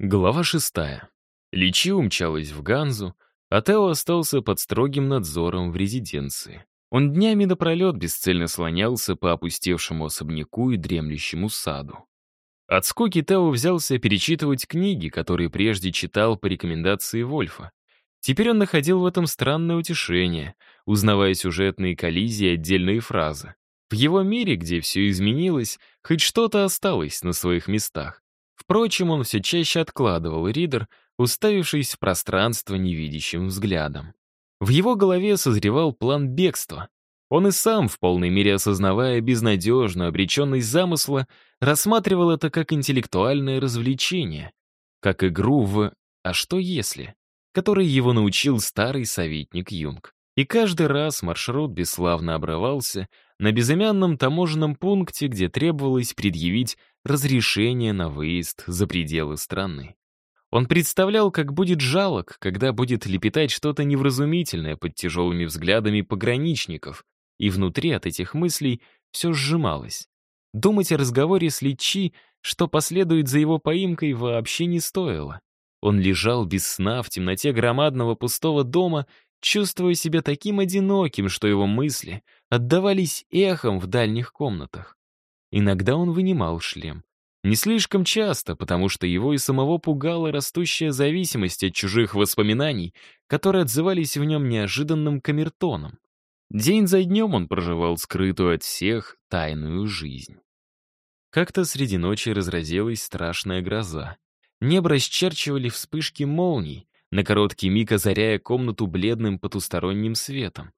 Глава шестая. Личи умчалась в Ганзу, а Тео остался под строгим надзором в резиденции. Он днями напролет бесцельно слонялся по опустевшему особняку и дремлющему саду. От скуки Тео взялся перечитывать книги, которые прежде читал по рекомендации Вольфа. Теперь он находил в этом странное утешение, узнавая сюжетные коллизии отдельные фразы. В его мире, где все изменилось, хоть что-то осталось на своих местах. Впрочем, он все чаще откладывал ридер, уставившись в пространство невидящим взглядом. В его голове созревал план бегства. Он и сам, в полной мере осознавая безнадежную обреченность замысла, рассматривал это как интеллектуальное развлечение, как игру в «а что если?», который его научил старый советник Юнг. И каждый раз маршрут бесславно обрывался на безымянном таможенном пункте, где требовалось предъявить разрешение на выезд за пределы страны. Он представлял, как будет жалок, когда будет лепетать что-то невразумительное под тяжелыми взглядами пограничников, и внутри от этих мыслей все сжималось. Думать о разговоре с Личи, что последует за его поимкой, вообще не стоило. Он лежал без сна в темноте громадного пустого дома чувствуя себя таким одиноким, что его мысли отдавались эхом в дальних комнатах. Иногда он вынимал шлем. Не слишком часто, потому что его и самого пугала растущая зависимость от чужих воспоминаний, которые отзывались в нем неожиданным камертоном. День за днем он проживал скрытую от всех тайную жизнь. Как-то среди ночи разразилась страшная гроза. Небо расчерчивали вспышки молний, на короткий миг озаряя комнату бледным потусторонним светом.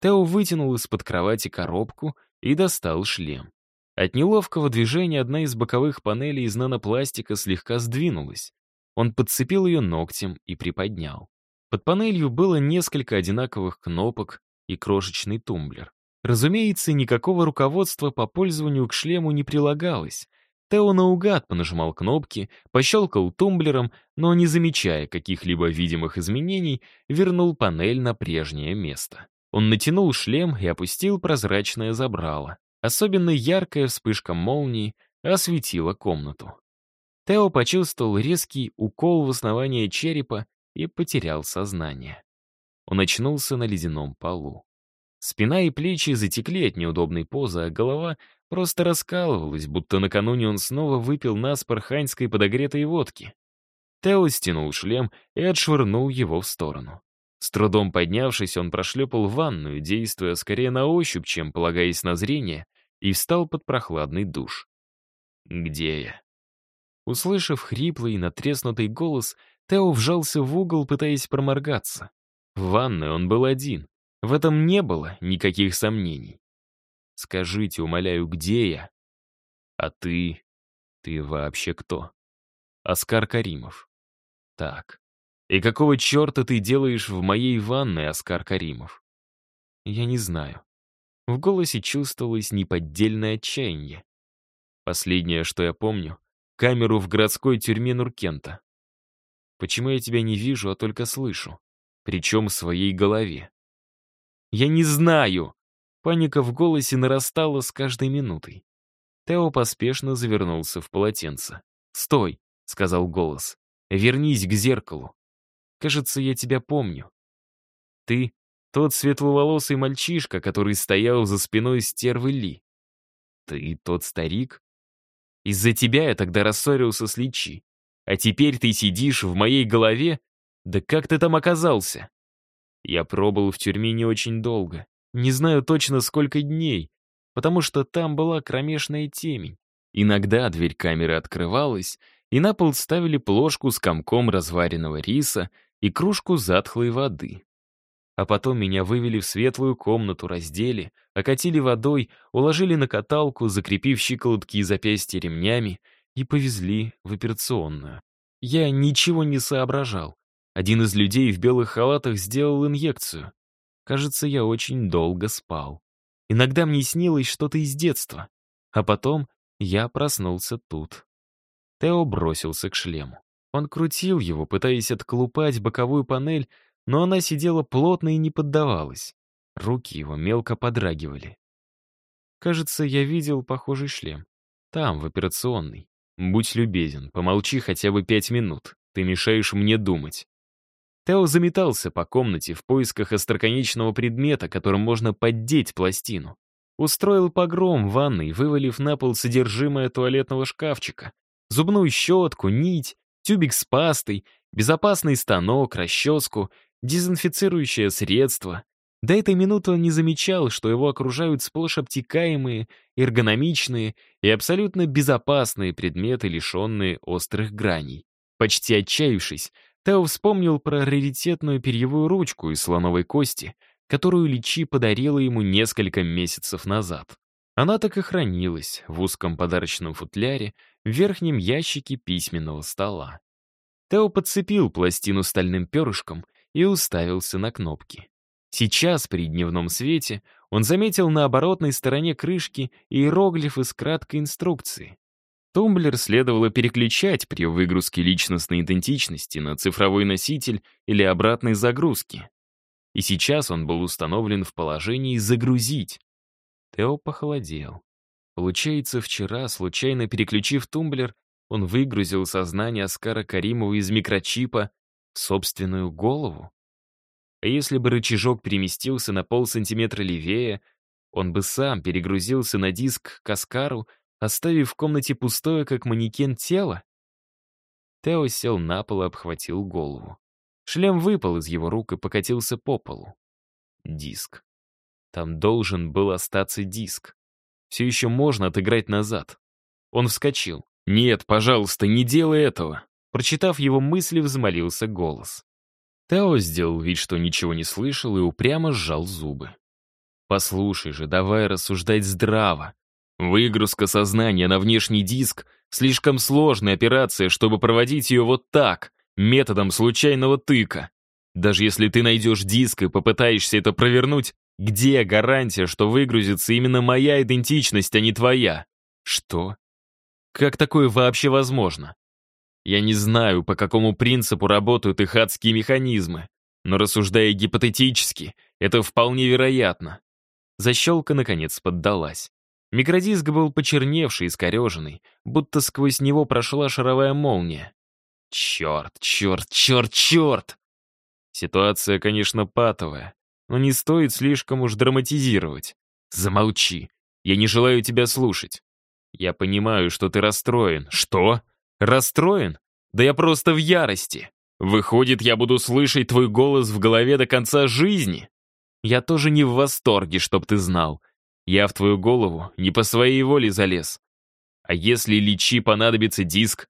Тео вытянул из-под кровати коробку и достал шлем. От неловкого движения одна из боковых панелей из нанопластика слегка сдвинулась. Он подцепил ее ногтем и приподнял. Под панелью было несколько одинаковых кнопок и крошечный тумблер. Разумеется, никакого руководства по пользованию к шлему не прилагалось, Тео наугад понажимал кнопки, пощелкал тумблером, но, не замечая каких-либо видимых изменений, вернул панель на прежнее место. Он натянул шлем и опустил прозрачное забрало. Особенно яркая вспышка молнии осветила комнату. Тео почувствовал резкий укол в основание черепа и потерял сознание. Он очнулся на ледяном полу. Спина и плечи затекли от неудобной позы, а голова просто раскалывалась, будто накануне он снова выпил наспор ханьской подогретой водки. Тео стянул шлем и отшвырнул его в сторону. С трудом поднявшись, он прошлепал в ванную, действуя скорее на ощупь, чем полагаясь на зрение, и встал под прохладный душ. «Где я?» Услышав хриплый, натреснутый голос, Тео вжался в угол, пытаясь проморгаться. В ванной он был один. В этом не было никаких сомнений. Скажите, умоляю, где я? А ты... Ты вообще кто? Оскар Каримов. Так. И какого черта ты делаешь в моей ванной, Оскар Каримов? Я не знаю. В голосе чувствовалось неподдельное отчаяние. Последнее, что я помню, камеру в городской тюрьме Нуркента. Почему я тебя не вижу, а только слышу? Причем в своей голове. Я не знаю! Паника в голосе нарастала с каждой минутой. Тео поспешно завернулся в полотенце. «Стой!» — сказал голос. «Вернись к зеркалу. Кажется, я тебя помню. Ты — тот светловолосый мальчишка, который стоял за спиной стервы Ли. Ты тот старик? Из-за тебя я тогда рассорился с Личи. А теперь ты сидишь в моей голове? Да как ты там оказался?» Я пробыл в тюрьме не очень долго. Не знаю точно, сколько дней, потому что там была кромешная темень. Иногда дверь камеры открывалась, и на пол ставили плошку с комком разваренного риса и кружку затхлой воды. А потом меня вывели в светлую комнату, раздели, окатили водой, уложили на каталку, закрепив щиколотки и запястья ремнями, и повезли в операционную. Я ничего не соображал. Один из людей в белых халатах сделал инъекцию. Кажется, я очень долго спал. Иногда мне снилось что-то из детства. А потом я проснулся тут. Тео бросился к шлему. Он крутил его, пытаясь отколупать боковую панель, но она сидела плотно и не поддавалась. Руки его мелко подрагивали. Кажется, я видел похожий шлем. Там, в операционной. Будь любезен, помолчи хотя бы пять минут. Ты мешаешь мне думать. Тео заметался по комнате в поисках остроконечного предмета, которым можно поддеть пластину. Устроил погром в ванной, вывалив на пол содержимое туалетного шкафчика. Зубную щетку, нить, тюбик с пастой, безопасный станок, расческу, дезинфицирующее средство. До этой минуты он не замечал, что его окружают сплошь обтекаемые, эргономичные и абсолютно безопасные предметы, лишенные острых граней. Почти отчаявшись, Тео вспомнил про раритетную перьевую ручку из слоновой кости, которую Личи подарила ему несколько месяцев назад. Она так и хранилась в узком подарочном футляре в верхнем ящике письменного стола. Тео подцепил пластину стальным перышком и уставился на кнопки. Сейчас, при дневном свете, он заметил на оборотной стороне крышки иероглифы с краткой инструкцией. Тумблер следовало переключать при выгрузке личностной идентичности на цифровой носитель или обратной загрузке. И сейчас он был установлен в положении «загрузить». Тео похолодел. Получается, вчера, случайно переключив тумблер, он выгрузил сознание Оскара Каримова из микрочипа собственную голову? А если бы рычажок переместился на полсантиметра левее, он бы сам перегрузился на диск к Оскару, оставив в комнате пустое, как манекен, тело? Тео сел на пол и обхватил голову. Шлем выпал из его рук и покатился по полу. Диск. Там должен был остаться диск. Все еще можно отыграть назад. Он вскочил. «Нет, пожалуйста, не делай этого!» Прочитав его мысли, взмолился голос. Тео сделал вид, что ничего не слышал, и упрямо сжал зубы. «Послушай же, давай рассуждать здраво. Выгрузка сознания на внешний диск — слишком сложная операция, чтобы проводить ее вот так, методом случайного тыка. Даже если ты найдешь диск и попытаешься это провернуть, где гарантия, что выгрузится именно моя идентичность, а не твоя? Что? Как такое вообще возможно? Я не знаю, по какому принципу работают их адские механизмы, но рассуждая гипотетически, это вполне вероятно. Защелка, наконец, поддалась. Микродиск был почерневший и скореженный, будто сквозь него прошла шаровая молния. Черт, черт, черт, черт! Ситуация, конечно, патовая, но не стоит слишком уж драматизировать. Замолчи. Я не желаю тебя слушать. Я понимаю, что ты расстроен. Что? Расстроен? Да я просто в ярости. Выходит, я буду слышать твой голос в голове до конца жизни? Я тоже не в восторге, чтоб ты знал. Я в твою голову не по своей воле залез. А если Личи понадобится диск,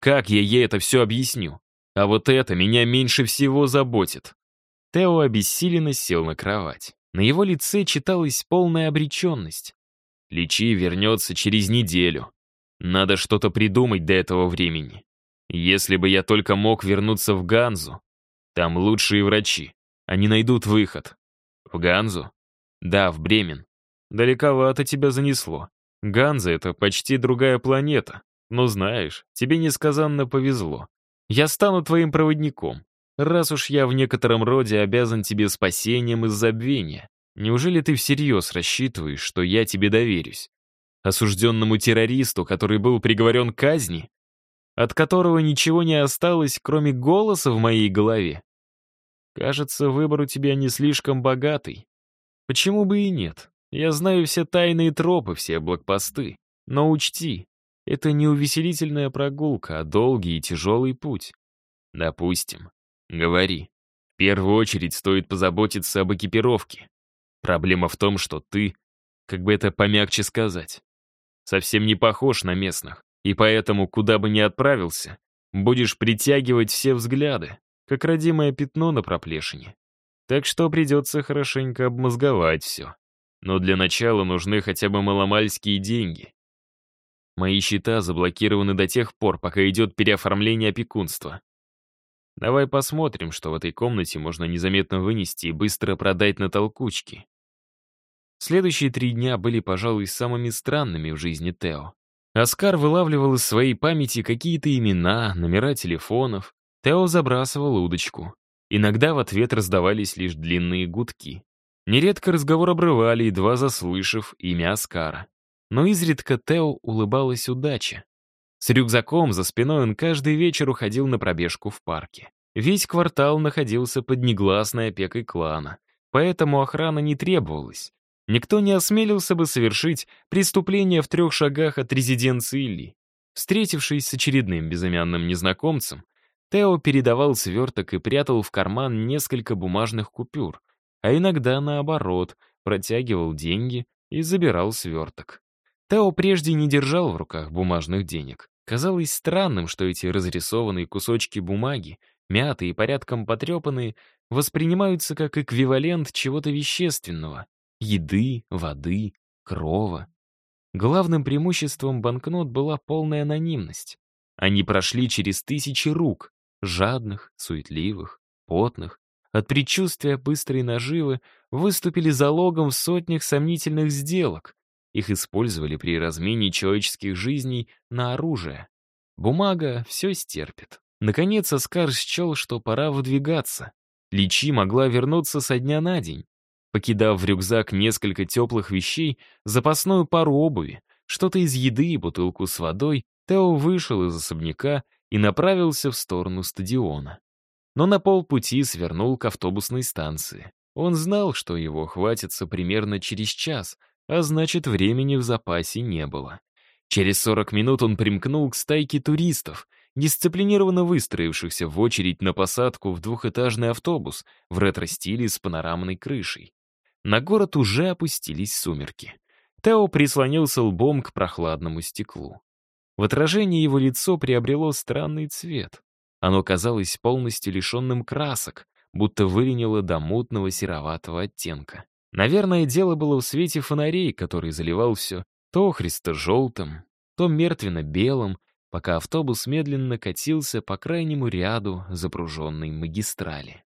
как я ей это все объясню? А вот это меня меньше всего заботит. Тео обессиленно сел на кровать. На его лице читалась полная обреченность. Личи вернется через неделю. Надо что-то придумать до этого времени. Если бы я только мог вернуться в Ганзу. Там лучшие врачи. Они найдут выход. В Ганзу? Да, в Бремен. Далековато тебя занесло. Ганза — это почти другая планета. Но знаешь, тебе несказанно повезло. Я стану твоим проводником. Раз уж я в некотором роде обязан тебе спасением из забвения. Неужели ты всерьез рассчитываешь, что я тебе доверюсь? Осужденному террористу, который был приговорен к казни? От которого ничего не осталось, кроме голоса в моей голове? Кажется, выбор у тебя не слишком богатый. Почему бы и нет? Я знаю все тайные тропы, все блокпосты. Но учти, это не увеселительная прогулка, а долгий и тяжелый путь. Допустим. Говори. В первую очередь стоит позаботиться об экипировке. Проблема в том, что ты, как бы это помягче сказать, совсем не похож на местных, и поэтому, куда бы ни отправился, будешь притягивать все взгляды, как родимое пятно на проплешине. Так что придется хорошенько обмозговать все. Но для начала нужны хотя бы маломальские деньги. Мои счета заблокированы до тех пор, пока идет переоформление опекунства. Давай посмотрим, что в этой комнате можно незаметно вынести и быстро продать на толкучке. Следующие три дня были, пожалуй, самыми странными в жизни Тео. Оскар вылавливал из своей памяти какие-то имена, номера телефонов. Тео забрасывал удочку. Иногда в ответ раздавались лишь длинные гудки. Нередко разговор обрывали, едва заслышав имя Оскара. Но изредка Тео улыбалась удача. С рюкзаком за спиной он каждый вечер уходил на пробежку в парке. Весь квартал находился под негласной опекой клана, поэтому охрана не требовалась. Никто не осмелился бы совершить преступление в трех шагах от резиденции Ли. Встретившись с очередным безымянным незнакомцем, Тео передавал сверток и прятал в карман несколько бумажных купюр, а иногда, наоборот, протягивал деньги и забирал сверток. Тео прежде не держал в руках бумажных денег. Казалось странным, что эти разрисованные кусочки бумаги, мятые и порядком потрепанные, воспринимаются как эквивалент чего-то вещественного — еды, воды, крова. Главным преимуществом банкнот была полная анонимность. Они прошли через тысячи рук, жадных, суетливых, потных, от предчувствия быстрой наживы выступили залогом в сотнях сомнительных сделок. Их использовали при размене человеческих жизней на оружие. Бумага все стерпит. Наконец Оскар счел, что пора выдвигаться. Личи могла вернуться со дня на день. Покидав в рюкзак несколько теплых вещей, запасную пару обуви, что-то из еды и бутылку с водой, Тео вышел из особняка и направился в сторону стадиона. Но на полпути свернул к автобусной станции. Он знал, что его хватится примерно через час, а значит, времени в запасе не было. Через 40 минут он примкнул к стайке туристов, дисциплинированно выстроившихся в очередь на посадку в двухэтажный автобус в ретро-стиле с панорамной крышей. На город уже опустились сумерки. Тео прислонился лбом к прохладному стеклу. В отражении его лицо приобрело странный цвет. Оно казалось полностью лишенным красок, будто выленило до мутного сероватого оттенка. Наверное, дело было в свете фонарей, который заливал все то христо-желтым, то мертвенно-белым, пока автобус медленно катился по крайнему ряду запруженной магистрали.